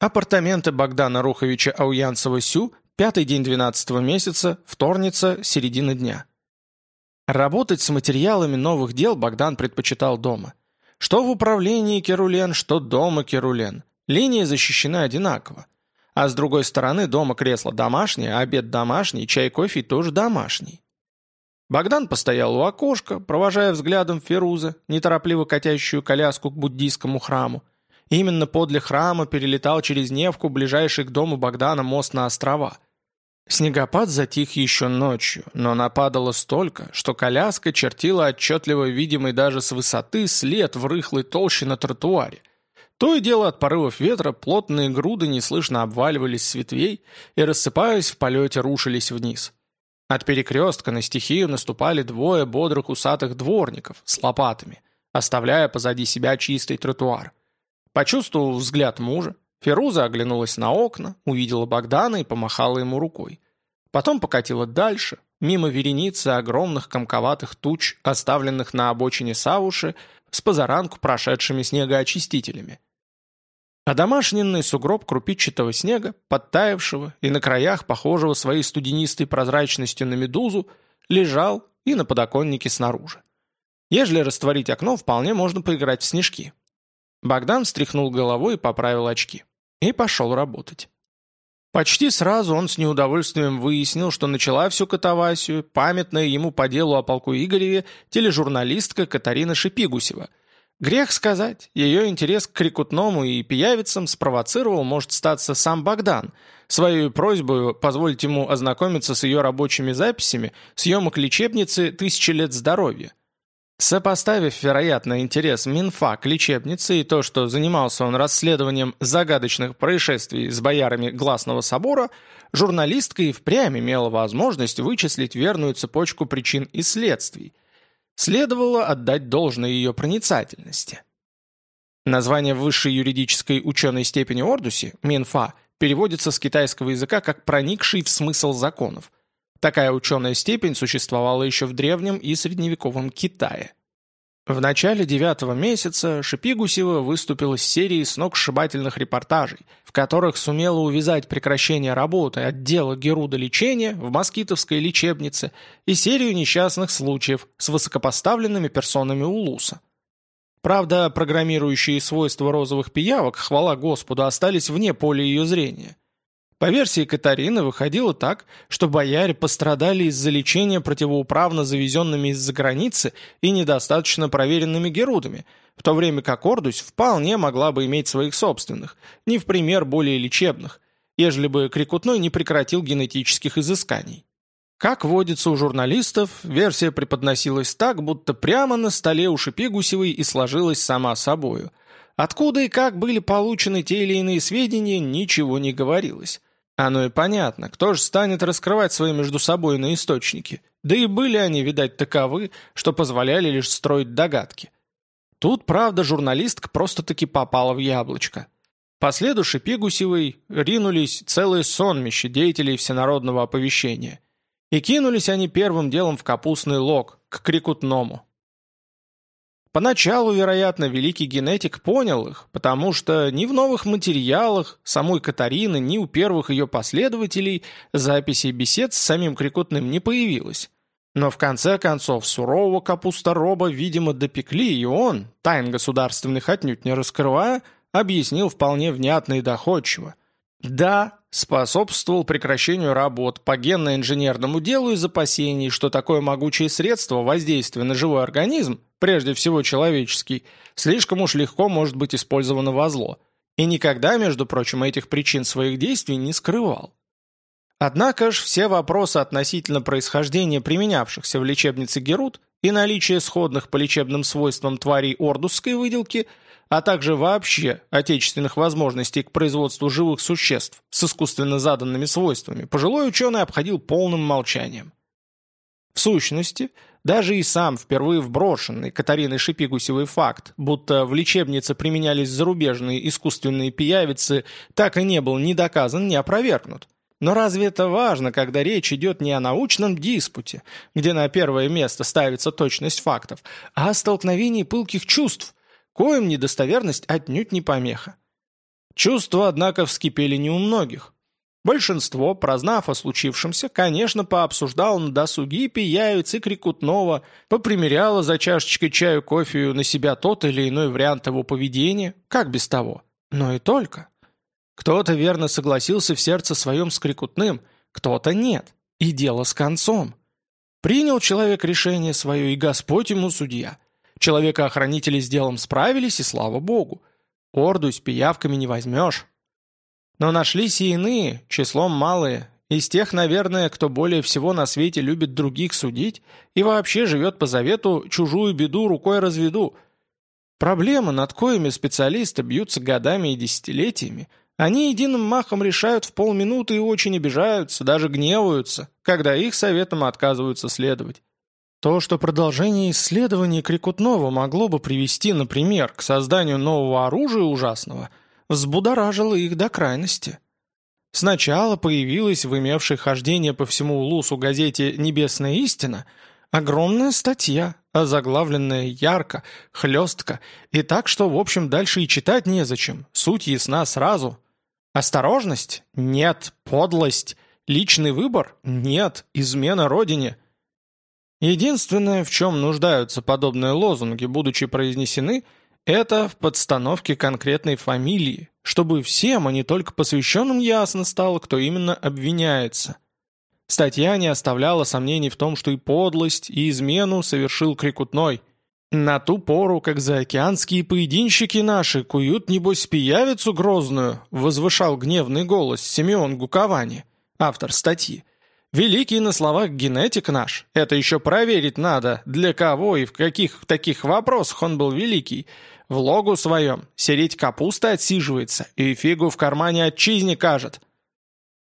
Апартаменты Богдана Руховича Ауянцева-Сю, пятый день 12 месяца, вторница, середина дня. Работать с материалами новых дел Богдан предпочитал дома. Что в управлении Керулен, что дома Керулен. Линии защищены одинаково. А с другой стороны, дома кресло домашнее, обед домашний, чай, кофе тоже домашний. Богдан постоял у окошка, провожая взглядом Феруза, неторопливо катящую коляску к буддийскому храму, Именно подле храма перелетал через Невку ближайший к дому Богдана мост на острова. Снегопад затих еще ночью, но нападало столько, что коляска чертила отчетливо видимый даже с высоты след в рыхлой толще на тротуаре. То и дело от порывов ветра плотные груды неслышно обваливались с ветвей и, рассыпаясь в полете, рушились вниз. От перекрестка на стихию наступали двое бодрых усатых дворников с лопатами, оставляя позади себя чистый тротуар. Почувствовав взгляд мужа, Феруза оглянулась на окна, увидела Богдана и помахала ему рукой. Потом покатила дальше, мимо вереницы огромных комковатых туч, оставленных на обочине Савуши, с позаранку прошедшими снегоочистителями. А домашненный сугроб крупичатого снега, подтаявшего и на краях похожего своей студенистой прозрачностью на медузу, лежал и на подоконнике снаружи. Ежели растворить окно, вполне можно поиграть в снежки. Богдан встряхнул головой и поправил очки. И пошел работать. Почти сразу он с неудовольствием выяснил, что начала всю катавасию, памятная ему по делу о полку Игореве, тележурналистка Катарина Шипигусева. Грех сказать, ее интерес к крикутному и пиявицам спровоцировал, может статься сам Богдан. Своей просьбой позволить ему ознакомиться с ее рабочими записями съемок лечебницы «Тысячи лет здоровья». Сопоставив, вероятно, интерес Минфа к лечебнице и то, что занимался он расследованием загадочных происшествий с боярами Гласного собора, журналистка и впрямь имела возможность вычислить верную цепочку причин и следствий. Следовало отдать должное ее проницательности. Название высшей юридической ученой степени Ордуси, Минфа, переводится с китайского языка как «проникший в смысл законов», Такая ученая степень существовала еще в древнем и средневековом Китае. В начале девятого месяца Шипигусева выступила с серией сногсшибательных репортажей, в которых сумела увязать прекращение работы отдела герудолечения в москитовской лечебнице и серию несчастных случаев с высокопоставленными персонами Улуса. Правда, программирующие свойства розовых пиявок, хвала Господу, остались вне поля ее зрения – по версии Катарины выходило так, что бояре пострадали из-за лечения противоуправно завезенными из-за границы и недостаточно проверенными герудами, в то время как Ордусь вполне могла бы иметь своих собственных, не в пример более лечебных, ежели бы Крикутной не прекратил генетических изысканий. Как водится у журналистов, версия преподносилась так, будто прямо на столе у Шипигусевой и сложилась сама собою. Откуда и как были получены те или иные сведения, ничего не говорилось. Оно и понятно, кто же станет раскрывать свои между собой на источники? Да и были они, видать, таковы, что позволяли лишь строить догадки. Тут, правда, журналистка просто-таки попала в яблочко. По следу Шипигусевой ринулись целые сонмища деятелей всенародного оповещения. И кинулись они первым делом в капустный лог, к Крикутному. Поначалу, вероятно, великий генетик понял их, потому что ни в новых материалах самой Катарины, ни у первых ее последователей записей бесед с самим Крикутным не появилось. Но в конце концов сурового капустороба, видимо, допекли, и он, тайн государственных отнюдь не раскрывая, объяснил вполне внятно и доходчиво. Да, способствовал прекращению работ по генно-инженерному делу из опасений, что такое могучее средство воздействия на живой организм, прежде всего человеческий, слишком уж легко может быть использовано во зло. И никогда, между прочим, этих причин своих действий не скрывал. Однако ж все вопросы относительно происхождения применявшихся в лечебнице Герут и наличия сходных по лечебным свойствам тварей ордусской выделки – а также вообще отечественных возможностей к производству живых существ с искусственно заданными свойствами, пожилой ученый обходил полным молчанием. В сущности, даже и сам впервые вброшенный Катариной Шипигусевой факт, будто в лечебнице применялись зарубежные искусственные пиявицы, так и не был ни доказан, ни опровергнут. Но разве это важно, когда речь идет не о научном диспуте, где на первое место ставится точность фактов, а о столкновении пылких чувств, коим недостоверность отнюдь не помеха. Чувства, однако, вскипели не у многих. Большинство, прознав о случившемся, конечно, пообсуждало на досуге и Пияевец, и Крикутнова, попримеряло за чашечкой чаю кофею на себя тот или иной вариант его поведения, как без того. Но и только. Кто-то верно согласился в сердце своем с Крикутным, кто-то нет. И дело с концом. Принял человек решение свое, и Господь ему судья. Человека-охранители с делом справились, и слава Богу. Орду с пиявками не возьмешь. Но нашлись и иные, числом малые, из тех, наверное, кто более всего на свете любит других судить и вообще живет по завету «чужую беду рукой разведу». Проблемы, над коими специалисты бьются годами и десятилетиями, они единым махом решают в полминуты и очень обижаются, даже гневаются, когда их советам отказываются следовать. То, что продолжение исследований Крикутнова могло бы привести, например, к созданию нового оружия ужасного, взбудоражило их до крайности. Сначала появилась в имевшей хождение по всему Улусу газете «Небесная истина» огромная статья, озаглавленная ярко, хлестко, и так, что, в общем, дальше и читать незачем, суть ясна сразу. Осторожность? Нет. Подлость? Личный выбор? Нет. Измена родине – Единственное, в чем нуждаются подобные лозунги, будучи произнесены, это в подстановке конкретной фамилии, чтобы всем, а не только посвященным, ясно стало, кто именно обвиняется. Статья не оставляла сомнений в том, что и подлость, и измену совершил Крикутной. На ту пору, как заокеанские поединщики наши куют, небось, пиявицу грозную, возвышал гневный голос Симеон Гуковани, автор статьи. Великий на словах генетик наш. Это еще проверить надо, для кого и в каких таких вопросах он был великий. В логу своем сереть капуста отсиживается и фигу в кармане отчизни кажет.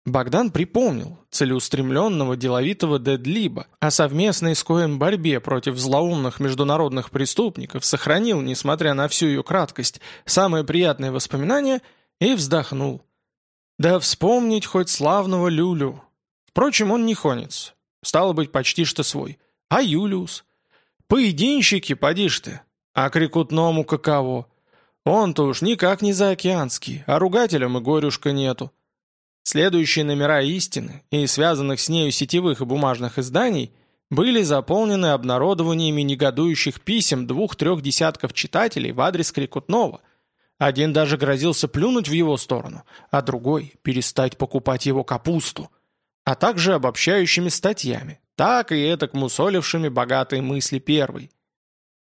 Богдан припомнил целеустремленного деловитого Дедлиба, а совместной с Коем борьбе против злоумных международных преступников сохранил, несмотря на всю ее краткость, самые приятные воспоминания и вздохнул. Да вспомнить хоть славного Люлю, Впрочем, он не хонец. Стало быть, почти что свой. А Юлиус? Поединщики, поди ж ты. А крикутному каково? Он-то уж никак не заокеанский, а ругателям и горюшка нету. Следующие номера «Истины» и связанных с нею сетевых и бумажных изданий были заполнены обнародованиями негодующих писем двух-трех десятков читателей в адрес Крикутнова. Один даже грозился плюнуть в его сторону, а другой – перестать покупать его капусту – а также обобщающими статьями, так и этак мусолившими богатые мысли первой.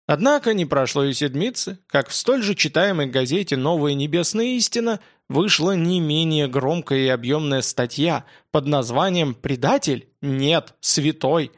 Однако не прошло и седмицы, как в столь же читаемой газете «Новая небесная истина» вышла не менее громкая и объемная статья под названием «Предатель? Нет, святой».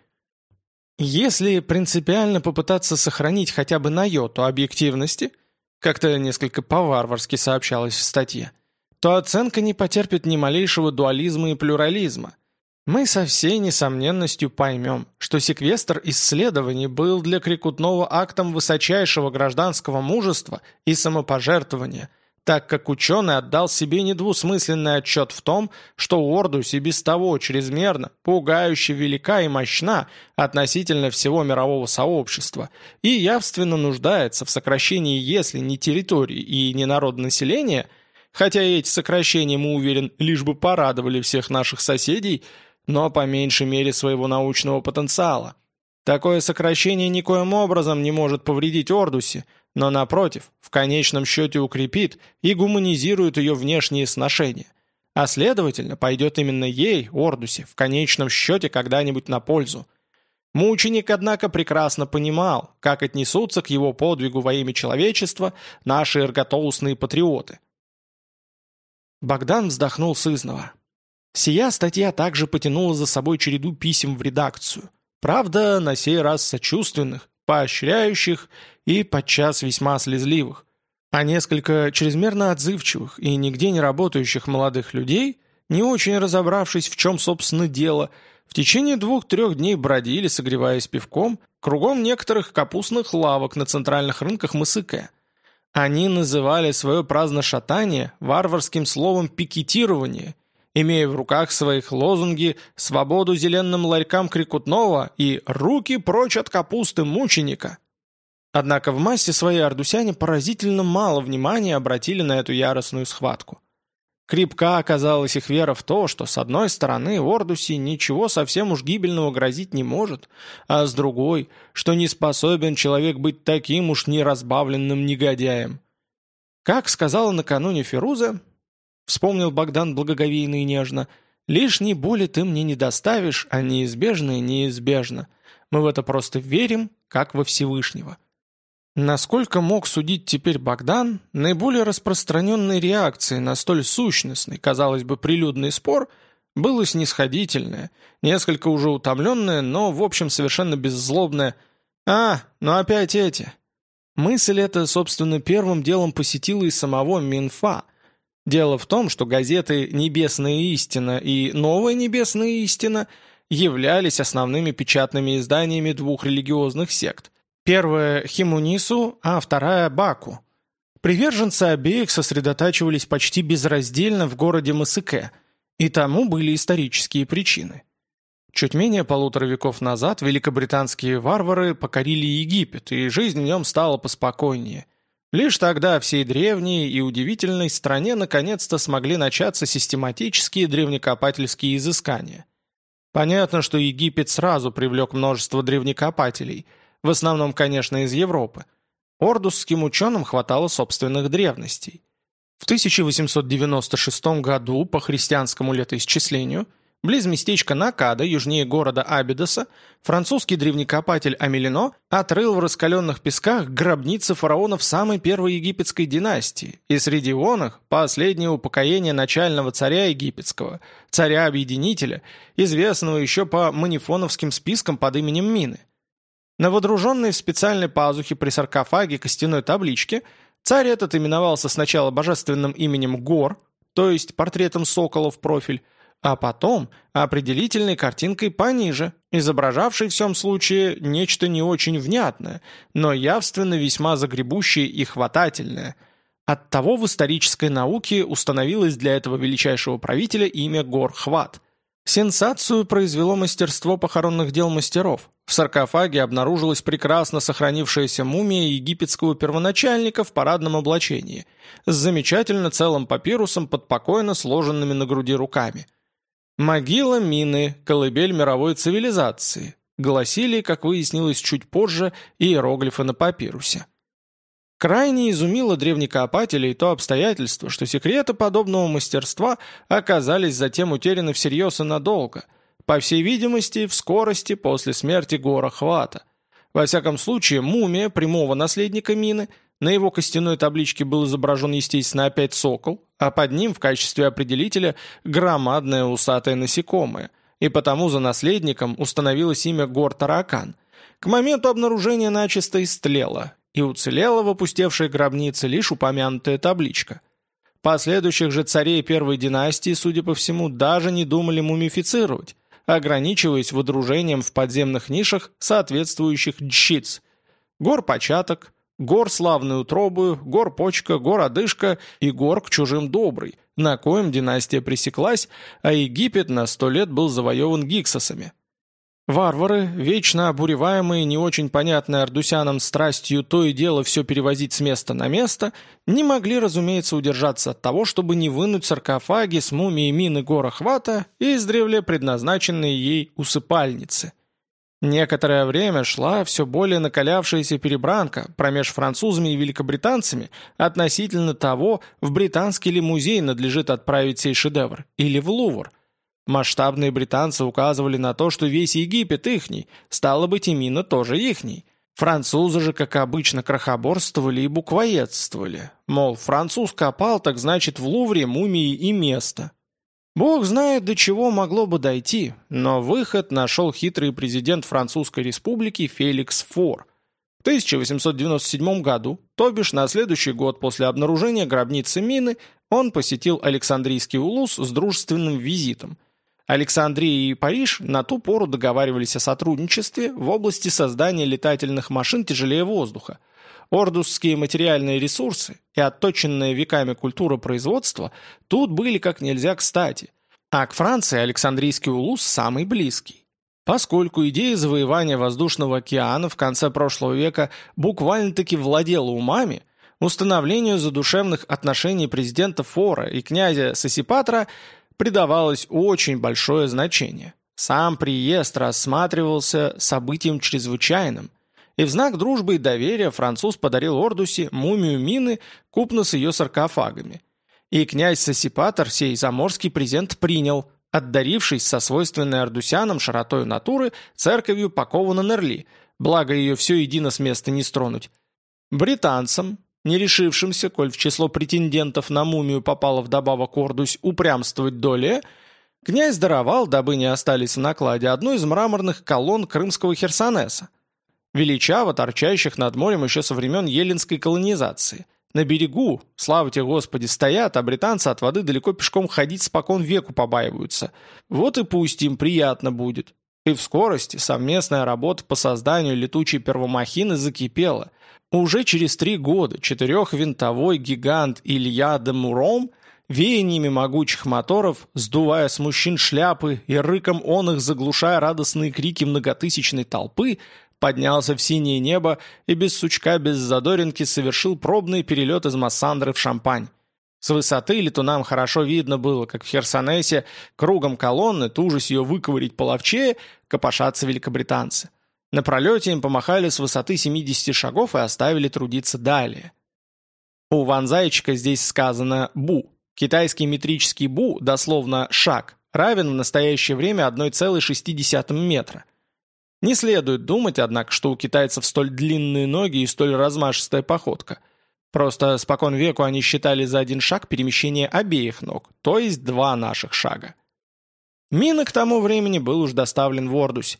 Если принципиально попытаться сохранить хотя бы на йоту объективности, как-то несколько по-варварски сообщалось в статье, то оценка не потерпит ни малейшего дуализма и плюрализма – мы со всей несомненностью поймем, что секвестр исследований был для Крикутного актом высочайшего гражданского мужества и самопожертвования, так как ученый отдал себе недвусмысленный отчет в том, что Ордус и без того чрезмерно, пугающе велика и мощна относительно всего мирового сообщества и явственно нуждается в сокращении если не территории и не народонаселения, хотя эти сокращения, мы уверен, лишь бы порадовали всех наших соседей – но по меньшей мере своего научного потенциала. Такое сокращение никоим образом не может повредить Ордусе, но, напротив, в конечном счете укрепит и гуманизирует ее внешние сношения. А следовательно, пойдет именно ей, Ордусе, в конечном счете когда-нибудь на пользу. Мученик, однако, прекрасно понимал, как отнесутся к его подвигу во имя человечества наши эрготоусные патриоты. Богдан вздохнул сызново. Сия статья также потянула за собой череду писем в редакцию. Правда, на сей раз сочувственных, поощряющих и подчас весьма слезливых. А несколько чрезмерно отзывчивых и нигде не работающих молодых людей, не очень разобравшись, в чем, собственно, дело, в течение двух-трех дней бродили, согреваясь пивком, кругом некоторых капустных лавок на центральных рынках Мысыке. Они называли свое праздношатание варварским словом «пикетирование» имея в руках своих лозунги «Свободу зеленым ларькам Крикутного» и «Руки прочь от капусты мученика». Однако в массе своей ардусяне поразительно мало внимания обратили на эту яростную схватку. Крепка оказалась их вера в то, что с одной стороны Ордуси ничего совсем уж гибельного грозить не может, а с другой, что не способен человек быть таким уж неразбавленным негодяем. Как сказала накануне Феруза, вспомнил Богдан благоговейно и нежно, «Лишней боли ты мне не доставишь, а неизбежное неизбежно. Мы в это просто верим, как во Всевышнего». Насколько мог судить теперь Богдан, наиболее распространенной реакцией на столь сущностный, казалось бы, прилюдный спор было снисходительное, несколько уже утомленное, но, в общем, совершенно беззлобное «А, ну опять эти». Мысль эта, собственно, первым делом посетила и самого Минфа. Дело в том, что газеты «Небесная истина» и «Новая небесная истина» являлись основными печатными изданиями двух религиозных сект Первая – Химунису, а вторая – Баку. Приверженцы обеих сосредотачивались почти безраздельно в городе Масыке, и тому были исторические причины. Чуть менее полутора веков назад великобританские варвары покорили Египет, и жизнь в нем стала поспокойнее. Лишь тогда всей древней и удивительной стране наконец-то смогли начаться систематические древнекопательские изыскания. Понятно, что Египет сразу привлек множество древнекопателей – в основном, конечно, из Европы. Ордусским ученым хватало собственных древностей. В 1896 году, по христианскому летоисчислению, близ местечка Накада, южнее города Абидоса, французский древнекопатель Амелино отрыл в раскаленных песках гробницы фараонов самой первой египетской династии, и среди оных последнее упокоение начального царя египетского, царя-объединителя, известного еще по манифоновским спискам под именем Мины – на водруженной в специальной пазухе при саркофаге костяной табличке царь этот именовался сначала божественным именем Гор, то есть портретом сокола в профиль, а потом определительной картинкой пониже, изображавшей в всем случае нечто не очень внятное, но явственно весьма загребущее и хватательное. Оттого в исторической науке установилось для этого величайшего правителя имя Гор-Хват. Сенсацию произвело мастерство похоронных дел мастеров. В саркофаге обнаружилась прекрасно сохранившаяся мумия египетского первоначальника в парадном облачении, с замечательно целым папирусом под покойно сложенными на груди руками. «Могила Мины, колыбель мировой цивилизации», гласили, как выяснилось чуть позже, иероглифы на папирусе. Крайне изумило древнекопателей то обстоятельство, что секреты подобного мастерства оказались затем утеряны всерьез и надолго, по всей видимости, в скорости после смерти Гора Хвата. Во всяком случае, мумия прямого наследника Мины, на его костяной табличке был изображен, естественно, опять сокол, а под ним в качестве определителя громадное усатое насекомое, и потому за наследником установилось имя Гор Таракан. К моменту обнаружения начисто истлело, и уцелела в опустевшей гробнице лишь упомянутая табличка. Последующих же царей первой династии, судя по всему, даже не думали мумифицировать, ограничиваясь выдружением в подземных нишах соответствующих дщиц. Гор початок, гор славную утробую, гор почка, гор одышка и гор к чужим добрый, на коем династия пресеклась, а Египет на сто лет был завоеван гиксосами. Варвары, вечно обуреваемые не очень понятной ардусянам страстью то и дело все перевозить с места на место, не могли, разумеется, удержаться от того, чтобы не вынуть саркофаги с мумией мины гора хвата и издревле предназначенные ей усыпальницы. Некоторое время шла все более накалявшаяся перебранка промеж французами и великобританцами относительно того, в британский ли музей надлежит отправить сей шедевр, или в Лувр – Масштабные британцы указывали на то, что весь Египет ихний, стало быть, и Мина тоже ихний. Французы же, как обычно, крохоборствовали и буквоедствовали. Мол, француз копал, так значит, в Лувре мумии и место. Бог знает, до чего могло бы дойти, но выход нашел хитрый президент Французской республики Феликс Фор. В 1897 году, то бишь на следующий год после обнаружения гробницы Мины, он посетил Александрийский улус с дружественным визитом – Александрия и Париж на ту пору договаривались о сотрудничестве в области создания летательных машин тяжелее воздуха. Ордусские материальные ресурсы и отточенная веками культура производства тут были как нельзя кстати. А к Франции Александрийский улус самый близкий. Поскольку идея завоевания воздушного океана в конце прошлого века буквально-таки владела умами, установлению задушевных отношений президента Фора и князя Сосипатра придавалось очень большое значение. Сам приезд рассматривался событием чрезвычайным, и в знак дружбы и доверия француз подарил Ордусе мумию Мины купно с ее саркофагами. И князь Сосипатор сей заморский презент принял, отдарившись со свойственной ардусянам широтою натуры церковью Пакова Нерли, благо ее все едино с места не стронуть. Британцам, не решившимся, коль в число претендентов на мумию попало вдобавок Ордусь, упрямствовать доле, князь даровал, дабы не остались в накладе, одну из мраморных колонн крымского Херсонеса, величаво торчащих над морем еще со времен еллинской колонизации. На берегу, слава тебе Господи, стоят, а британцы от воды далеко пешком ходить спокон веку побаиваются. Вот и пусть им приятно будет. И в скорости совместная работа по созданию летучей первомахины закипела. Уже через три года четырехвинтовой гигант Илья де Муром веяниями могучих моторов, сдувая с мужчин шляпы и рыком он их заглушая радостные крики многотысячной толпы, поднялся в синее небо и без сучка, без задоринки совершил пробный перелет из Массандры в Шампань. С высоты летунам хорошо видно было, как в Херсонесе кругом колонны, тужась ее выковырить половчее, копошатся великобританцы. На пролете им помахали с высоты 70 шагов и оставили трудиться далее. У Ванзайчика здесь сказано «бу». Китайский метрический «бу», дословно «шаг», равен в настоящее время 1,6 метра – не следует думать, однако, что у китайцев столь длинные ноги и столь размашистая походка. Просто спокон веку они считали за один шаг перемещение обеих ног, то есть два наших шага. Мина к тому времени был уж доставлен в Ордусь.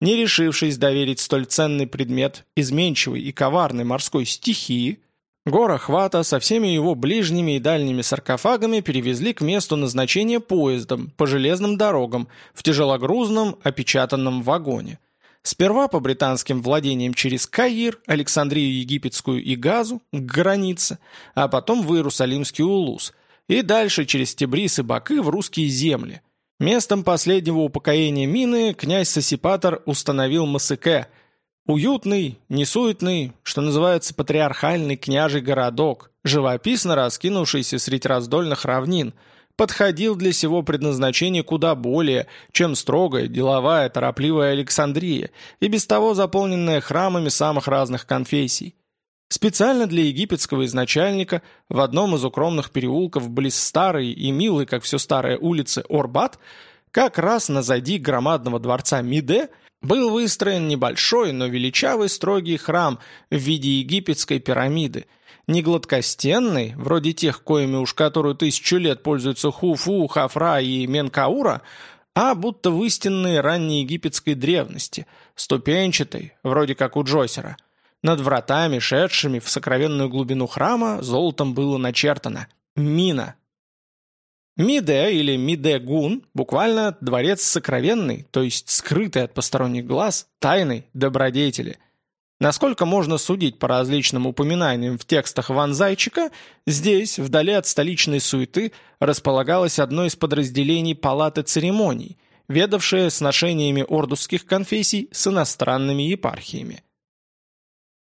Не решившись доверить столь ценный предмет изменчивой и коварной морской стихии, Гора Хвата со всеми его ближними и дальними саркофагами перевезли к месту назначения поездом, по железным дорогам, в тяжелогрузном, опечатанном вагоне. Сперва по британским владениям через Каир, Александрию Египетскую и Газу, к границе, а потом в Иерусалимский Улус, и дальше через Тебрис и Бакы в русские земли. Местом последнего упокоения мины князь Сосипатор установил Масыке – Уютный, несуетный, что называется патриархальный княжий городок, живописно раскинувшийся средь раздольных равнин, подходил для сего предназначения куда более, чем строгая, деловая, торопливая Александрия, и без того заполненная храмами самых разных конфессий. Специально для египетского изначальника в одном из укромных переулков близ старой и милой, как все старые улицы, Орбат, как раз назади громадного дворца Миде – был выстроен небольшой, но величавый строгий храм в виде египетской пирамиды, не гладкостенный, вроде тех, коими уж которую тысячу лет пользуются Хуфу, Хафра и Менкаура, а будто в истинной раннеегипетской древности, ступенчатой, вроде как у Джойсера. Над вратами, шедшими в сокровенную глубину храма, золотом было начертано «Мина». Миде или Миде-гун буквально дворец сокровенный, то есть скрытый от посторонних глаз, тайный, добродетели. Насколько можно судить по различным упоминаниям в текстах Ван Зайчика, здесь, вдали от столичной суеты, располагалось одно из подразделений палаты церемоний, ведавшее сношениями ордусских конфессий с иностранными епархиями.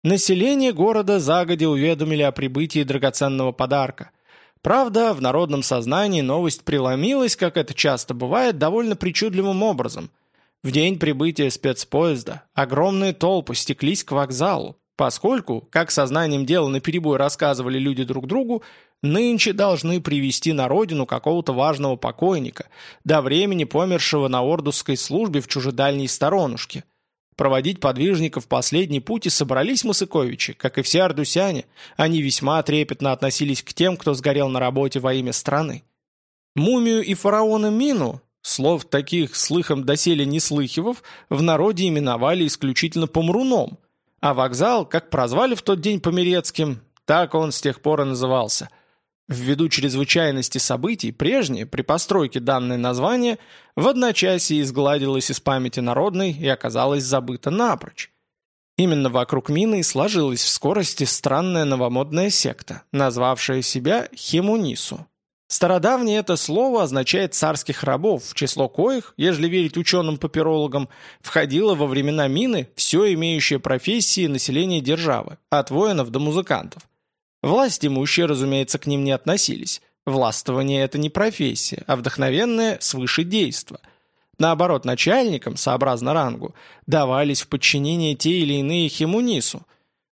Население города загодя уведомили о прибытии драгоценного подарка – Правда, в народном сознании новость преломилась, как это часто бывает, довольно причудливым образом. В день прибытия спецпоезда огромные толпы стеклись к вокзалу, поскольку, как сознанием дела наперебой рассказывали люди друг другу, нынче должны привести на родину какого-то важного покойника, до времени помершего на ордусской службе в чужедальней сторонушке. Проводить подвижников последний путь и собрались Масыковичи, как и все ардусяне. Они весьма трепетно относились к тем, кто сгорел на работе во имя страны. Мумию и фараона Мину, слов таких слыхом доселе не слыхивав, в народе именовали исключительно Помруном, а вокзал, как прозвали в тот день Померецким, так он с тех пор и назывался – Ввиду чрезвычайности событий, прежнее, при постройке данное название, в одночасье изгладилось из памяти народной и оказалось забыто напрочь. Именно вокруг Мины сложилась в скорости странная новомодная секта, назвавшая себя Химунису. Стародавнее это слово означает «царских рабов», в число коих, ежели верить ученым-папирологам, входило во времена мины все имеющее профессии население державы, от воинов до музыкантов. Власть имущие, разумеется, к ним не относились. Властвование – это не профессия, а вдохновенное свыше действо. Наоборот, начальникам, сообразно рангу, давались в подчинение те или иные химунису –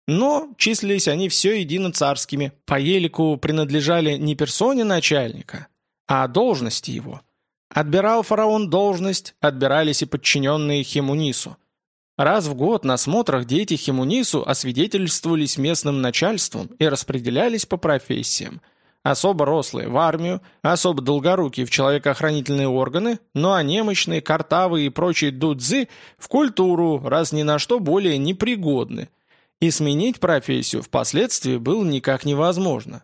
но числились они все едино царскими, по елику принадлежали не персоне начальника, а должности его. Отбирал фараон должность, отбирались и подчиненные Химунису. Раз в год на смотрах дети Химунису освидетельствовались местным начальством и распределялись по профессиям. Особо рослые в армию, особо долгорукие в человекоохранительные органы, ну а немощные, картавые и прочие дудзы в культуру, раз ни на что более непригодны – и сменить профессию впоследствии было никак невозможно.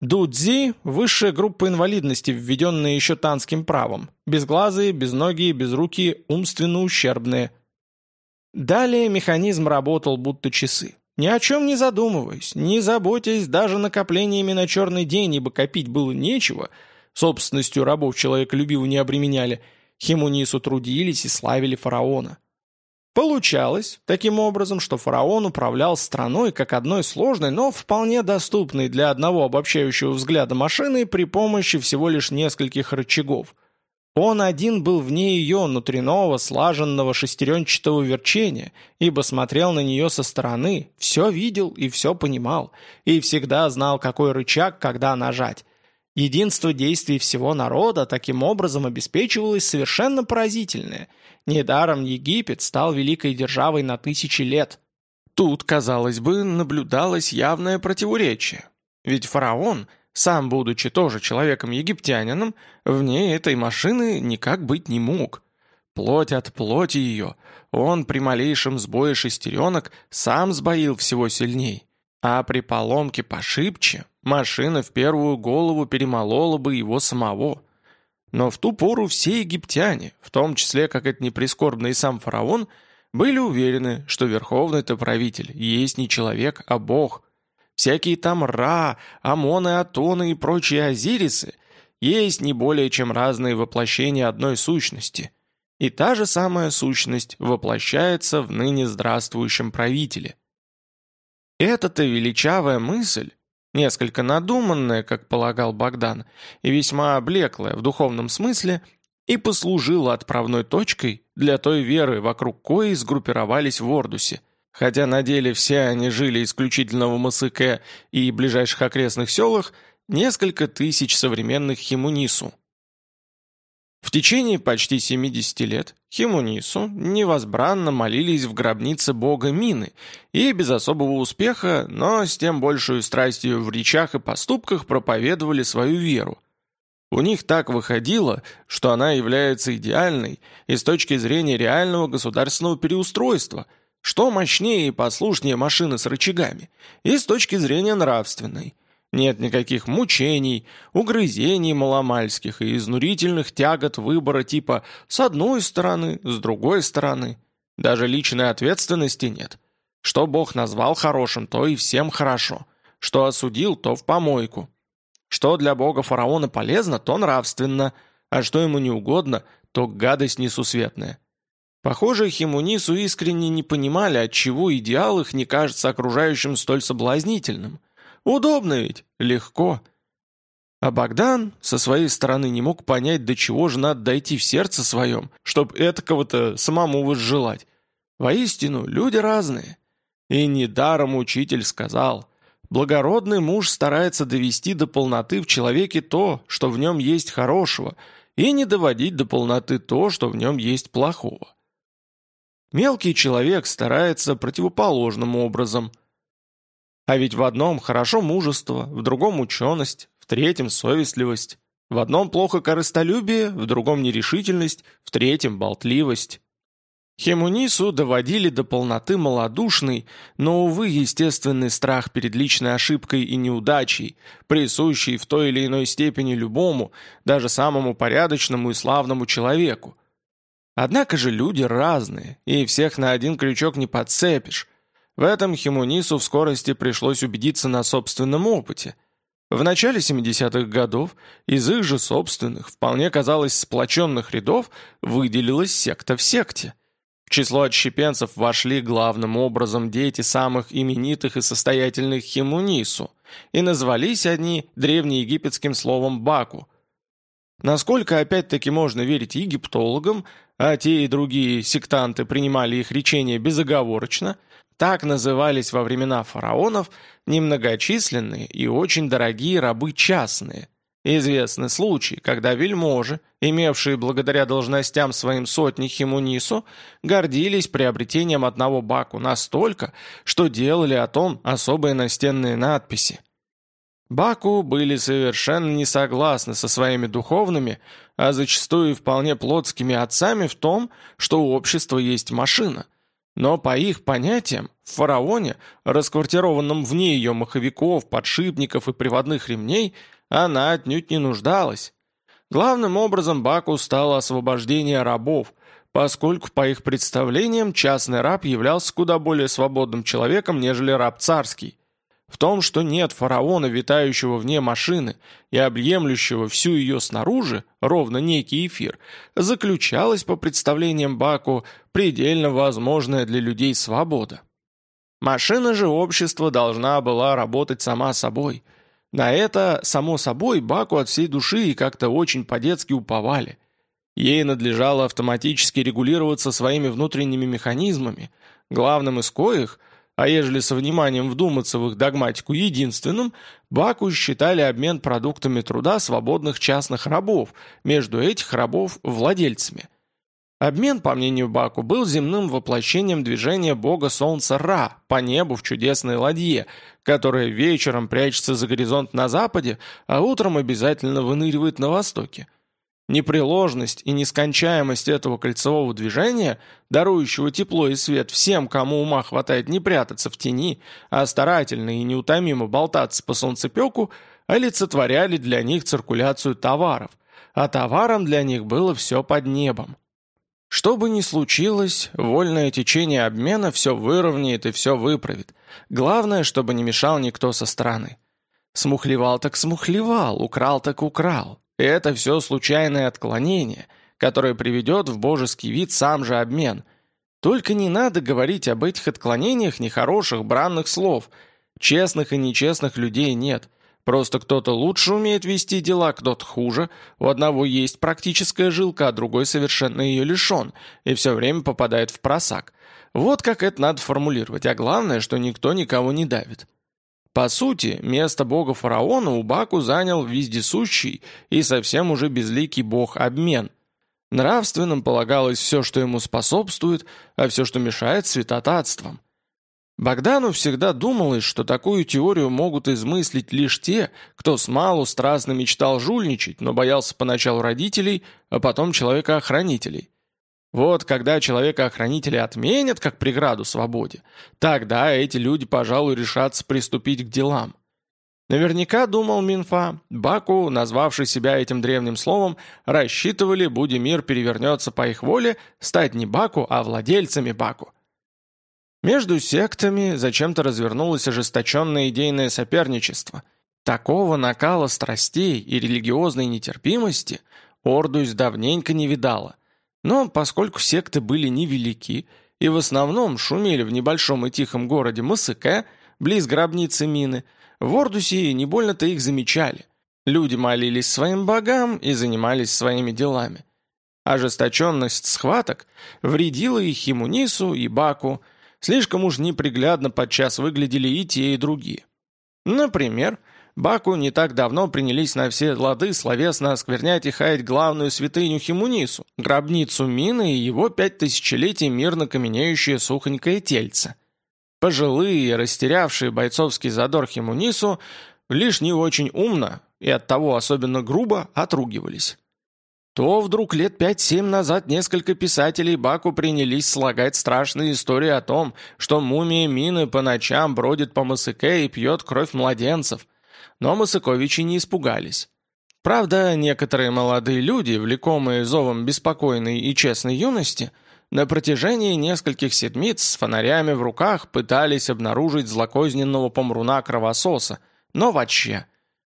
Дудзи – высшая группа инвалидности, введенная еще танским правом. Безглазые, безногие, безрукие, умственно ущербные. Далее механизм работал будто часы. Ни о чем не задумываясь, не заботясь даже накоплениями на черный день, ибо копить было нечего, собственностью рабов человеколюбиво не обременяли, химунису трудились и славили фараона. Получалось, таким образом, что фараон управлял страной как одной сложной, но вполне доступной для одного обобщающего взгляда машины при помощи всего лишь нескольких рычагов. Он один был вне ее внутреннего слаженного шестеренчатого верчения, ибо смотрел на нее со стороны, все видел и все понимал, и всегда знал, какой рычаг, когда нажать. Единство действий всего народа таким образом обеспечивалось совершенно поразительное – Недаром Египет стал великой державой на тысячи лет. Тут, казалось бы, наблюдалось явное противоречие. Ведь фараон, сам будучи тоже человеком-египтянином, вне этой машины никак быть не мог. Плоть от плоти ее, он при малейшем сбое шестеренок сам сбоил всего сильней. А при поломке пошибче машина в первую голову перемолола бы его самого – но в ту пору все египтяне, в том числе, как это не прискорбно и сам фараон, были уверены, что верховный-то правитель есть не человек, а бог. Всякие там Ра, Амоны, Атоны и прочие Азирисы есть не более чем разные воплощения одной сущности. И та же самая сущность воплощается в ныне здравствующем правителе. Эта-то величавая мысль несколько надуманная, как полагал Богдан, и весьма облеклая в духовном смысле, и послужила отправной точкой для той веры, вокруг коей сгруппировались в Ордусе, хотя на деле все они жили исключительно в Масыке и ближайших окрестных селах, несколько тысяч современных Химунису, в течение почти 70 лет Химунису невозбранно молились в гробнице бога Мины и без особого успеха, но с тем большей страстью в речах и поступках проповедовали свою веру. У них так выходило, что она является идеальной и с точки зрения реального государственного переустройства, что мощнее и послушнее машины с рычагами, и с точки зрения нравственной – нет никаких мучений, угрызений маломальских и изнурительных тягот выбора типа «с одной стороны», «с другой стороны». Даже личной ответственности нет. Что Бог назвал хорошим, то и всем хорошо. Что осудил, то в помойку. Что для Бога фараона полезно, то нравственно, а что ему не угодно, то гадость несусветная. Похоже, Химунису искренне не понимали, отчего идеал их не кажется окружающим столь соблазнительным – Удобно ведь, легко. А Богдан со своей стороны не мог понять, до чего же надо дойти в сердце своем, чтобы этакого-то самому возжелать. Воистину, люди разные. И недаром учитель сказал, благородный муж старается довести до полноты в человеке то, что в нем есть хорошего, и не доводить до полноты то, что в нем есть плохого. Мелкий человек старается противоположным образом – а ведь в одном хорошо мужество, в другом ученость, в третьем совестливость. В одном плохо корыстолюбие, в другом нерешительность, в третьем болтливость. Хемунису доводили до полноты малодушный, но, увы, естественный страх перед личной ошибкой и неудачей, присущий в той или иной степени любому, даже самому порядочному и славному человеку. Однако же люди разные, и всех на один крючок не подцепишь, в этом Химунису в скорости пришлось убедиться на собственном опыте. В начале 70-х годов из их же собственных, вполне казалось сплоченных рядов, выделилась секта в секте. В число отщепенцев вошли главным образом дети самых именитых и состоятельных химунису, и назвались они древнеегипетским словом «баку». Насколько опять-таки можно верить египтологам, а те и другие сектанты принимали их речение безоговорочно – так назывались во времена фараонов немногочисленные и очень дорогие рабы частные. Известны случаи, когда вельможи, имевшие благодаря должностям своим сотни химунису, гордились приобретением одного баку настолько, что делали о том особые настенные надписи. Баку были совершенно не согласны со своими духовными, а зачастую вполне плотскими отцами в том, что у общества есть машина – но по их понятиям, в фараоне, расквартированном вне ее маховиков, подшипников и приводных ремней, она отнюдь не нуждалась. Главным образом Баку стало освобождение рабов, поскольку, по их представлениям, частный раб являлся куда более свободным человеком, нежели раб царский. В том, что нет фараона, витающего вне машины и объемлющего всю ее снаружи, ровно некий эфир, заключалась, по представлениям Баку, предельно возможная для людей свобода. Машина же общества должна была работать сама собой. На это, само собой, Баку от всей души и как-то очень по-детски уповали. Ей надлежало автоматически регулироваться своими внутренними механизмами, главным из коих – а ежели со вниманием вдуматься в их догматику единственным, Баку считали обмен продуктами труда свободных частных рабов между этих рабов владельцами. Обмен, по мнению Баку, был земным воплощением движения бога солнца Ра по небу в чудесной ладье, которая вечером прячется за горизонт на западе, а утром обязательно выныривает на востоке. Непреложность и нескончаемость этого кольцевого движения, дарующего тепло и свет всем, кому ума хватает не прятаться в тени, а старательно и неутомимо болтаться по солнцепеку, олицетворяли для них циркуляцию товаров, а товаром для них было все под небом. Что бы ни случилось, вольное течение обмена все выровняет и все выправит. Главное, чтобы не мешал никто со стороны. Смухлевал так смухлевал, украл так украл. Это все случайное отклонение, которое приведет в божеский вид сам же обмен. Только не надо говорить об этих отклонениях нехороших, бранных слов. Честных и нечестных людей нет. Просто кто-то лучше умеет вести дела, кто-то хуже. У одного есть практическая жилка, а другой совершенно ее лишен, и все время попадает в просак. Вот как это надо формулировать, а главное, что никто никого не давит. По сути, место бога фараона у Баку занял вездесущий и совсем уже безликий бог обмен. Нравственным полагалось все, что ему способствует, а все, что мешает, святотатством. Богдану всегда думалось, что такую теорию могут измыслить лишь те, кто с малу страстно мечтал жульничать, но боялся поначалу родителей, а потом человека-охранителей. Вот когда человека-охранители отменят как преграду свободе, тогда эти люди, пожалуй, решатся приступить к делам. Наверняка, думал Минфа, Баку, назвавший себя этим древним словом, рассчитывали, будь мир перевернется по их воле, стать не Баку, а владельцами Баку. Между сектами зачем-то развернулось ожесточенное идейное соперничество. Такого накала страстей и религиозной нетерпимости Ордусь давненько не видала. Но поскольку секты были невелики и в основном шумели в небольшом и тихом городе Масыке, близ гробницы Мины, в Ордусе не больно-то их замечали. Люди молились своим богам и занимались своими делами. Ожесточенность схваток вредила и Химунису, и Баку, слишком уж неприглядно подчас выглядели и те, и другие. Например, Баку не так давно принялись на все лады словесно осквернять и хаять главную святыню Химунису, гробницу Мины и его пять тысячелетий мирно каменеющее сухонькое тельце. Пожилые, растерявшие бойцовский задор Химунису, лишь не очень умно и оттого особенно грубо отругивались. То вдруг лет пять-семь назад несколько писателей Баку принялись слагать страшные истории о том, что мумия Мины по ночам бродит по Масыке и пьет кровь младенцев – но Масыковичи не испугались. Правда, некоторые молодые люди, влекомые зовом беспокойной и честной юности, на протяжении нескольких седмиц с фонарями в руках пытались обнаружить злокозненного помруна-кровососа, но вообще.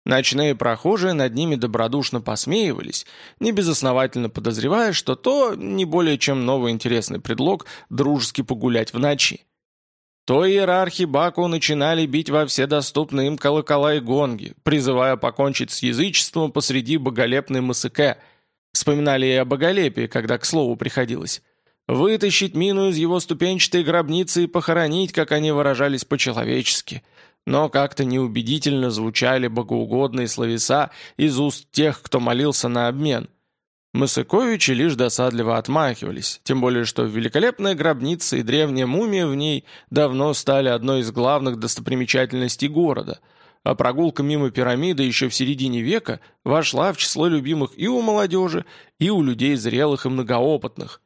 Ночные прохожие над ними добродушно посмеивались, небезосновательно подозревая, что то не более чем новый интересный предлог дружески погулять в ночи. То иерархи Баку начинали бить во все доступные им колокола и гонги, призывая покончить с язычеством посреди боголепной Масыке. Вспоминали и о боголепии, когда к слову приходилось. Вытащить мину из его ступенчатой гробницы и похоронить, как они выражались по-человечески – но как-то неубедительно звучали богоугодные словеса из уст тех, кто молился на обмен. Мысыковичи лишь досадливо отмахивались, тем более что великолепная гробница и древняя мумия в ней давно стали одной из главных достопримечательностей города, а прогулка мимо пирамиды еще в середине века вошла в число любимых и у молодежи, и у людей зрелых и многоопытных.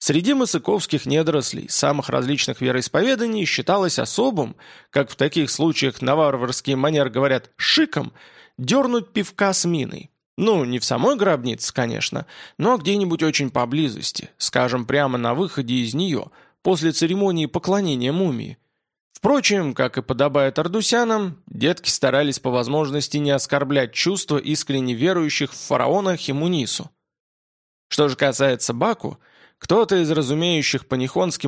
Среди мысыковских недорослей самых различных вероисповеданий считалось особым, как в таких случаях на варварский манер говорят «шиком», дернуть пивка с миной. Ну, не в самой гробнице, конечно, но где-нибудь очень поблизости, скажем, прямо на выходе из нее, после церемонии поклонения мумии. Впрочем, как и подобает ардусянам, детки старались по возможности не оскорблять чувства искренне верующих в фараона Химунису. Что же касается Баку, кто-то из разумеющих по-нихонски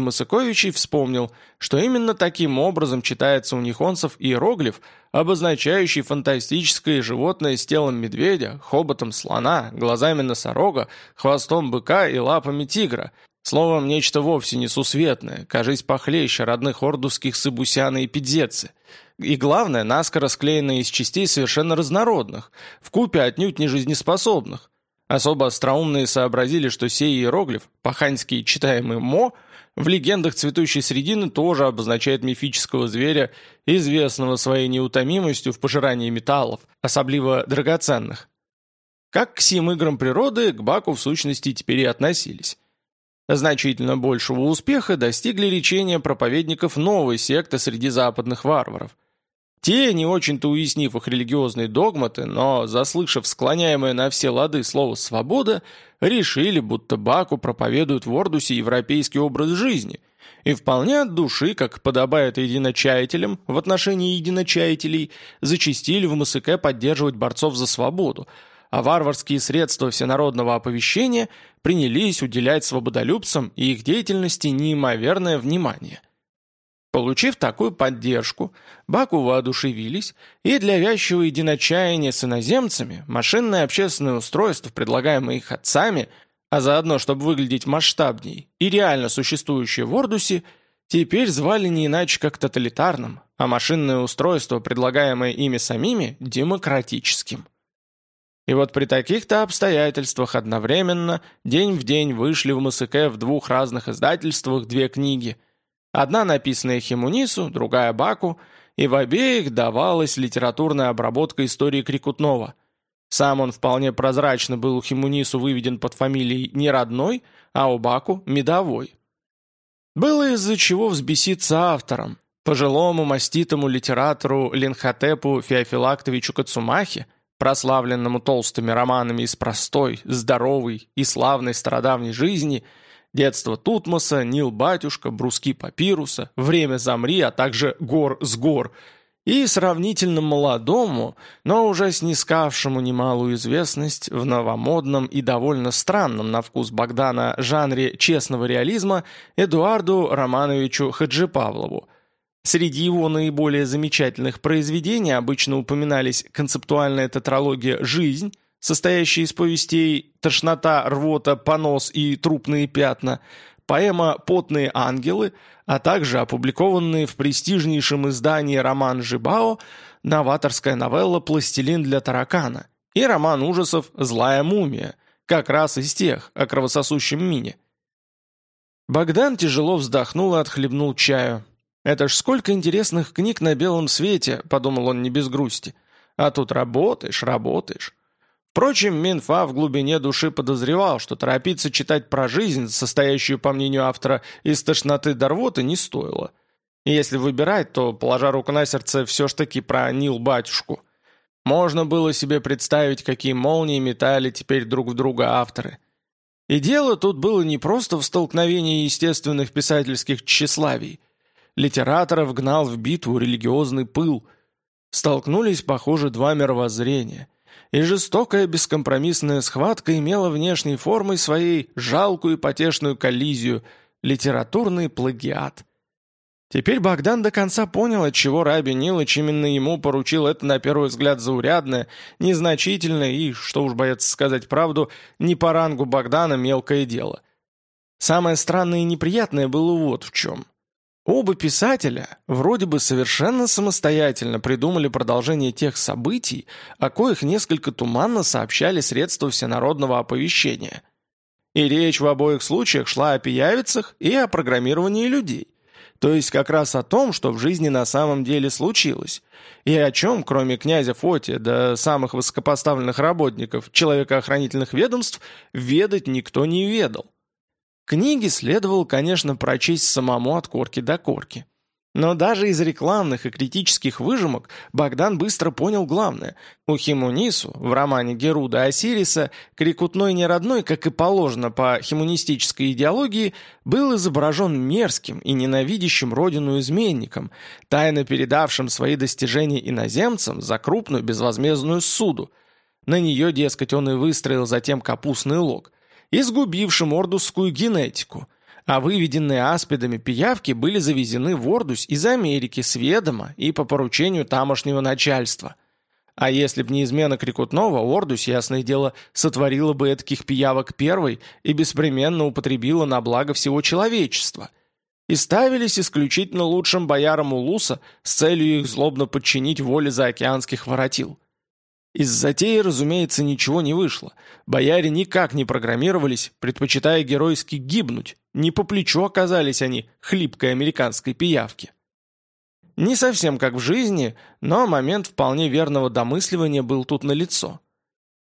вспомнил, что именно таким образом читается у нихонцев иероглиф, обозначающий фантастическое животное с телом медведя, хоботом слона, глазами носорога, хвостом быка и лапами тигра, словом, нечто вовсе несусветное, кажись похлеще родных ордусских сыбусяна и пидзецы. И главное, наскоро склеенное из частей совершенно разнородных, в купе отнюдь не жизнеспособных, Особо остроумные сообразили, что сей иероглиф, по-ханьски читаемый «мо», в легендах цветущей средины тоже обозначает мифического зверя, известного своей неутомимостью в пожирании металлов, особливо драгоценных. Как к сим играм природы, к Баку в сущности теперь и относились. Значительно большего успеха достигли речения проповедников новой секты среди западных варваров – те, не очень-то уяснив их религиозные догматы, но, заслышав склоняемое на все лады слово «свобода», решили, будто Баку проповедуют в Ордусе европейский образ жизни, и вполне от души, как подобает единочаятелям в отношении единочаятелей, зачастили в Масыке поддерживать борцов за свободу, а варварские средства всенародного оповещения принялись уделять свободолюбцам и их деятельности неимоверное внимание – Получив такую поддержку, Баку воодушевились, и для вязчего единочаяния с иноземцами машинное общественное устройство, предлагаемое их отцами, а заодно, чтобы выглядеть масштабней, и реально существующее в Ордусе, теперь звали не иначе как тоталитарным, а машинное устройство, предлагаемое ими самими, демократическим. И вот при таких-то обстоятельствах одновременно день в день вышли в Масыке в двух разных издательствах две книги – Одна написанная Химунису, другая Баку, и в обеих давалась литературная обработка истории Крикутнова. Сам он вполне прозрачно был у Химунису выведен под фамилией не родной, а у Баку – медовой. Было из-за чего взбеситься автором, пожилому маститому литератору Ленхотепу Феофилактовичу Кацумахе, прославленному толстыми романами из простой, здоровой и славной стародавней жизни – Детство Тутмоса, Нил Батюшка, Бруски Папируса, Время Замри, а также Гор с гор. И сравнительно молодому, но уже снискавшему немалую известность в новомодном и довольно странном на вкус Богдана жанре честного реализма Эдуарду Романовичу Хаджипавлову. Среди его наиболее замечательных произведений обычно упоминались концептуальная тетралогия «Жизнь», состоящий из повестей «Тошнота, рвота, понос и трупные пятна», поэма «Потные ангелы», а также опубликованные в престижнейшем издании роман Жибао, новаторская новелла «Пластилин для таракана» и роман ужасов «Злая мумия», как раз из тех о кровососущем мине. Богдан тяжело вздохнул и отхлебнул чаю. «Это ж сколько интересных книг на белом свете», — подумал он не без грусти. «А тут работаешь, работаешь». Впрочем, Минфа в глубине души подозревал, что торопиться читать про жизнь, состоящую, по мнению автора, из тошноты до рвоты, не стоило. И если выбирать, то, положа руку на сердце, все ж таки про Нил батюшку. Можно было себе представить, какие молнии метали теперь друг в друга авторы. И дело тут было не просто в столкновении естественных писательских тщеславий. Литераторов гнал в битву религиозный пыл – Столкнулись, похоже, два мировоззрения. И жестокая бескомпромиссная схватка имела внешней формой своей жалкую и потешную коллизию, литературный плагиат. Теперь Богдан до конца понял, отчего Раби Нилыч именно ему поручил это на первый взгляд заурядное, незначительное и, что уж бояться сказать правду, не по рангу Богдана мелкое дело. Самое странное и неприятное было вот в чем. Оба писателя вроде бы совершенно самостоятельно придумали продолжение тех событий, о коих несколько туманно сообщали средства всенародного оповещения. И речь в обоих случаях шла о пиявицах и о программировании людей – то есть как раз о том, что в жизни на самом деле случилось. И о чем, кроме князя Фотия да самых высокопоставленных работников человекоохранительных ведомств, ведать никто не ведал. Книги следовало, конечно, прочесть самому от корки до корки. Но даже из рекламных и критических выжимок Богдан быстро понял главное. У Химунису в романе Геруда Осириса Крикутной неродной, как и положено по химунистической идеологии, был изображен мерзким и ненавидящим родину изменником, тайно передавшим свои достижения иноземцам за крупную безвозмездную суду. На нее, дескать, он и выстроил затем капустный лог, изгубившим ордусскую генетику – а выведенные аспидами пиявки были завезены в Ордусь из Америки с ведома и по поручению тамошнего начальства. А если б не измена Крикутного, Ордусь, ясное дело, сотворила бы этих пиявок первой и беспременно употребила на благо всего человечества. И ставились исключительно лучшим боярам Улуса с целью их злобно подчинить воле заокеанских воротил. Из затеи, разумеется, ничего не вышло. Бояре никак не программировались, предпочитая геройски гибнуть. Не по плечу оказались они хлипкой американской пиявки. Не совсем как в жизни, но момент вполне верного домысливания был тут налицо.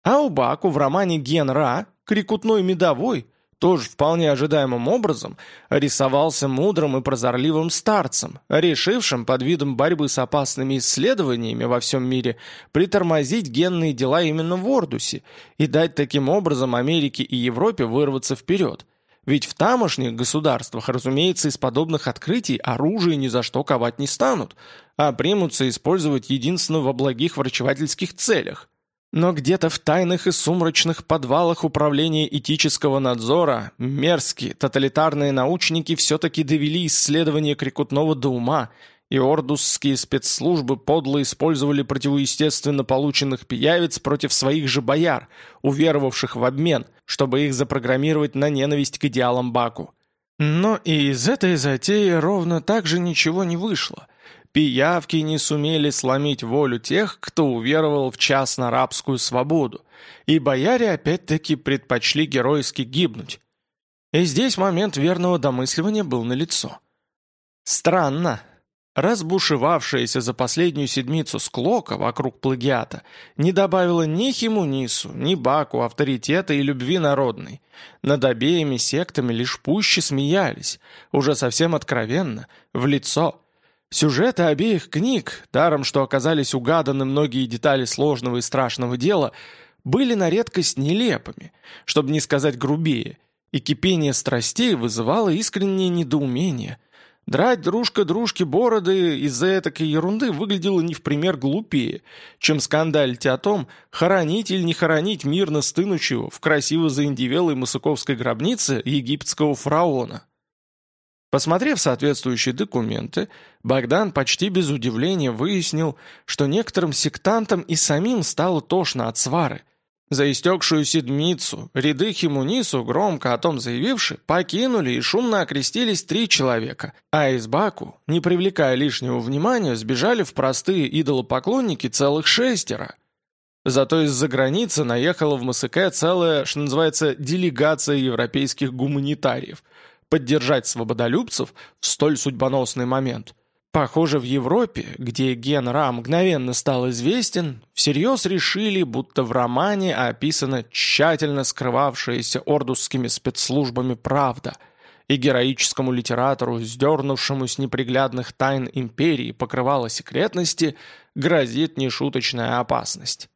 А у Баку в романе «Ген Ра» крикутной медовой тоже вполне ожидаемым образом рисовался мудрым и прозорливым старцем, решившим под видом борьбы с опасными исследованиями во всем мире притормозить генные дела именно в Ордусе и дать таким образом Америке и Европе вырваться вперед. Ведь в тамошних государствах, разумеется, из подобных открытий оружие ни за что ковать не станут, а примутся использовать единственно во благих врачевательских целях. Но где-то в тайных и сумрачных подвалах управления этического надзора мерзкие тоталитарные научники все-таки довели исследование Крикутного до ума, и ордусские спецслужбы подло использовали противоестественно полученных пиявиц против своих же бояр, уверовавших в обмен, чтобы их запрограммировать на ненависть к идеалам Баку. Но и из этой затеи ровно так же ничего не вышло – Пиявки не сумели сломить волю тех, кто уверовал в частно-рабскую свободу, и бояре опять-таки предпочли геройски гибнуть. И здесь момент верного домысливания был налицо. Странно. Разбушевавшаяся за последнюю седмицу склока вокруг плагиата не добавила ни Химунису, ни Баку авторитета и любви народной. Над обеими сектами лишь пуще смеялись, уже совсем откровенно, в лицо – Сюжеты обеих книг, даром что оказались угаданы многие детали сложного и страшного дела, были на редкость нелепыми, чтобы не сказать грубее, и кипение страстей вызывало искреннее недоумение. Драть дружка дружке бороды из-за этой ерунды выглядело не в пример глупее, чем скандалить о том, хоронить или не хоронить мирно стынущего в красиво заиндивелой масыковской гробнице египетского фараона. Посмотрев соответствующие документы, Богдан почти без удивления выяснил, что некоторым сектантам и самим стало тошно от свары. За истекшую седмицу ряды Химунису, громко о том заявивши, покинули и шумно окрестились три человека, а из Баку, не привлекая лишнего внимания, сбежали в простые идолопоклонники целых шестеро. Зато из-за границы наехала в МСК целая, что называется, делегация европейских гуманитариев – поддержать свободолюбцев в столь судьбоносный момент. Похоже, в Европе, где Ген Ра мгновенно стал известен, всерьез решили, будто в романе описана тщательно скрывавшаяся ордусскими спецслужбами правда, и героическому литератору, сдернувшему с неприглядных тайн империи покрывало секретности, грозит нешуточная опасность.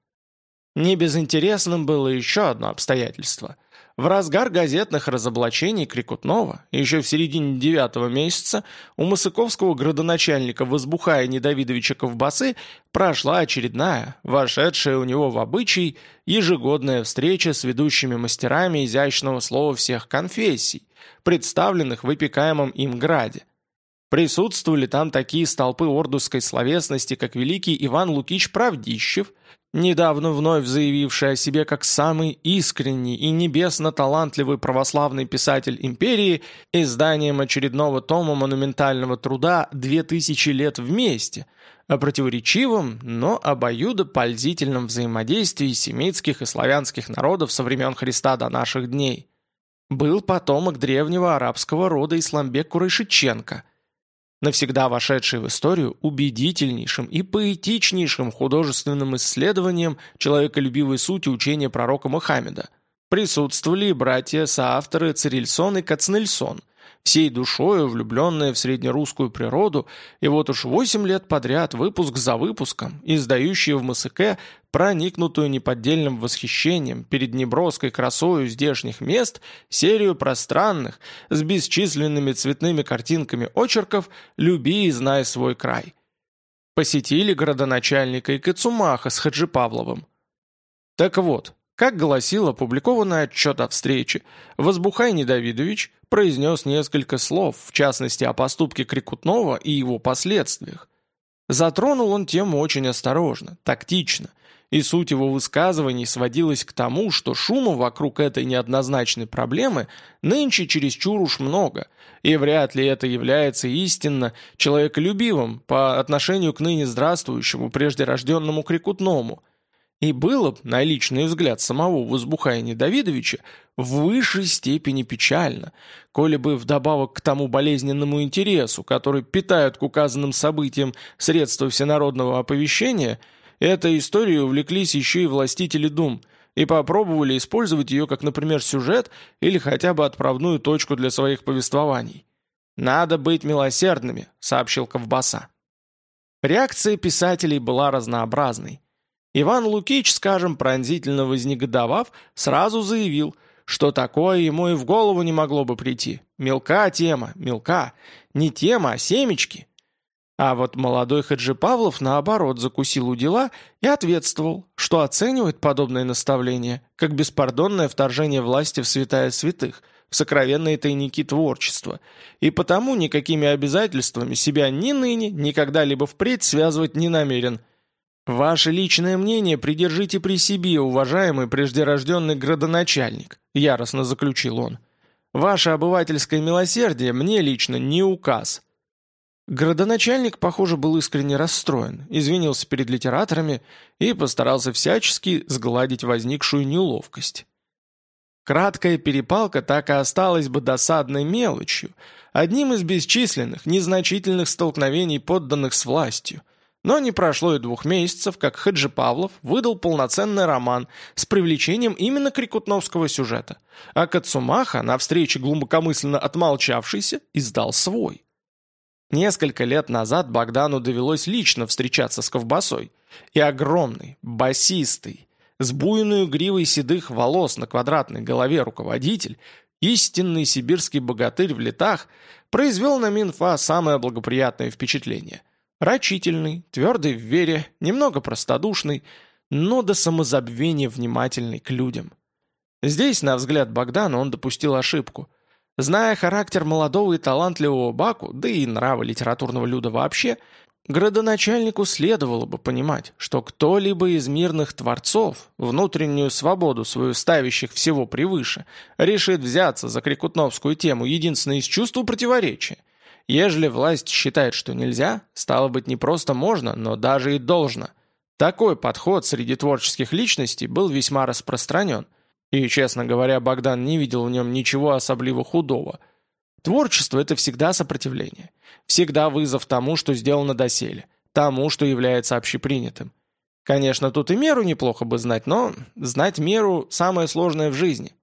Не безинтересным было еще одно обстоятельство – В разгар газетных разоблачений Крикутнова, еще в середине девятого месяца, у Масыковского градоначальника Возбухая Недовидовича Ковбасы прошла очередная, вошедшая у него в обычай, ежегодная встреча с ведущими мастерами изящного слова всех конфессий, представленных в выпекаемом им граде. Присутствовали там такие столпы ордусской словесности, как великий Иван Лукич Правдищев, недавно вновь заявивший о себе как самый искренний и небесно-талантливый православный писатель империи, изданием очередного тома монументального труда «Две тысячи лет вместе», о противоречивом, но обоюдопользительном взаимодействии семитских и славянских народов со времен Христа до наших дней. Был потомок древнего арабского рода Исламбек Курайшиченко – навсегда вошедший в историю убедительнейшим и поэтичнейшим художественным исследованием человеколюбивой сути учения пророка Мухаммеда. Присутствовали братья-соавторы Цирильсон и Кацнельсон, всей душою влюбленные в среднерусскую природу, и вот уж восемь лет подряд, выпуск за выпуском, издающие в МСК проникнутую неподдельным восхищением перед неброской красою здешних мест серию пространных, с бесчисленными цветными картинками очерков «Люби и знай свой край». Посетили городоначальника и Кацумаха с Хаджи Павловым. Так вот, как гласил опубликованный отчет о встрече, Возбухай Недовидович произнес несколько слов, в частности о поступке Крикутнова и его последствиях. Затронул он тему очень осторожно, тактично, и суть его высказываний сводилась к тому, что шума вокруг этой неоднозначной проблемы нынче чересчур уж много, и вряд ли это является истинно человеколюбивым по отношению к ныне здравствующему прежде рожденному Крикутному – и было б, на личный взгляд самого Возбухаяния Давидовича, в высшей степени печально, коли бы вдобавок к тому болезненному интересу, который питают к указанным событиям средства всенародного оповещения, этой историей увлеклись еще и властители дум и попробовали использовать ее как, например, сюжет или хотя бы отправную точку для своих повествований. «Надо быть милосердными», — сообщил Ковбаса. Реакция писателей была разнообразной. Иван Лукич, скажем, пронзительно вознегодовав, сразу заявил, что такое ему и в голову не могло бы прийти. Мелка тема, мелка. Не тема, а семечки. А вот молодой Хаджи Павлов, наоборот, закусил у дела и ответствовал, что оценивает подобное наставление как беспардонное вторжение власти в святая святых, в сокровенные тайники творчества, и потому никакими обязательствами себя ни ныне, ни когда-либо впредь связывать не намерен – «Ваше личное мнение придержите при себе, уважаемый преждерожденный градоначальник», — яростно заключил он. «Ваше обывательское милосердие мне лично не указ». Градоначальник, похоже, был искренне расстроен, извинился перед литераторами и постарался всячески сгладить возникшую неловкость. Краткая перепалка так и осталась бы досадной мелочью, одним из бесчисленных, незначительных столкновений подданных с властью — но не прошло и двух месяцев, как Хаджи Павлов выдал полноценный роман с привлечением именно крикутновского сюжета, а Кацумаха, на встрече глубокомысленно отмолчавшийся, издал свой. Несколько лет назад Богдану довелось лично встречаться с Ковбасой, и огромный, басистый, с буйной гривой седых волос на квадратной голове руководитель, истинный сибирский богатырь в летах, произвел на Минфа самое благоприятное впечатление. Рачительный, твердый в вере, немного простодушный, но до самозабвения внимательный к людям. Здесь, на взгляд Богдана, он допустил ошибку. Зная характер молодого и талантливого Баку, да и нравы литературного люда вообще, градоначальнику следовало бы понимать, что кто-либо из мирных творцов, внутреннюю свободу свою ставящих всего превыше, решит взяться за крикутновскую тему единственное из чувства противоречия, Ежели власть считает, что нельзя, стало быть, не просто можно, но даже и должно. Такой подход среди творческих личностей был весьма распространен. И, честно говоря, Богдан не видел в нем ничего особливо худого. Творчество – это всегда сопротивление. Всегда вызов тому, что сделано доселе. Тому, что является общепринятым. Конечно, тут и меру неплохо бы знать, но знать меру – самое сложное в жизни.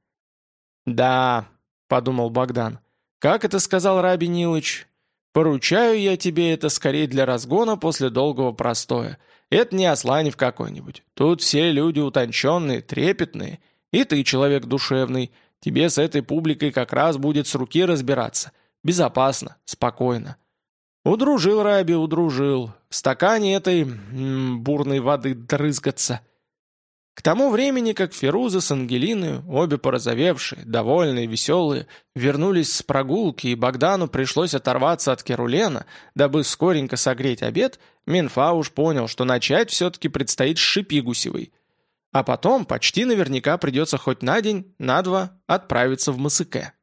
«Да», – подумал Богдан, – «как это сказал Раби Нилыч? Поручаю я тебе это скорее для разгона после долгого простоя. Это не Асланев какой-нибудь. Тут все люди утонченные, трепетные. И ты человек душевный. Тебе с этой публикой как раз будет с руки разбираться. Безопасно, спокойно. Удружил Раби, удружил. В стакане этой м -м, бурной воды дрызгаться. К тому времени, как Феруза с Ангелиной, обе порозовевшие, довольные, веселые, вернулись с прогулки, и Богдану пришлось оторваться от Керулена, дабы скоренько согреть обед, Минфауш понял, что начать все-таки предстоит с Шипи. А потом почти наверняка придется хоть на день, на два отправиться в Масыке.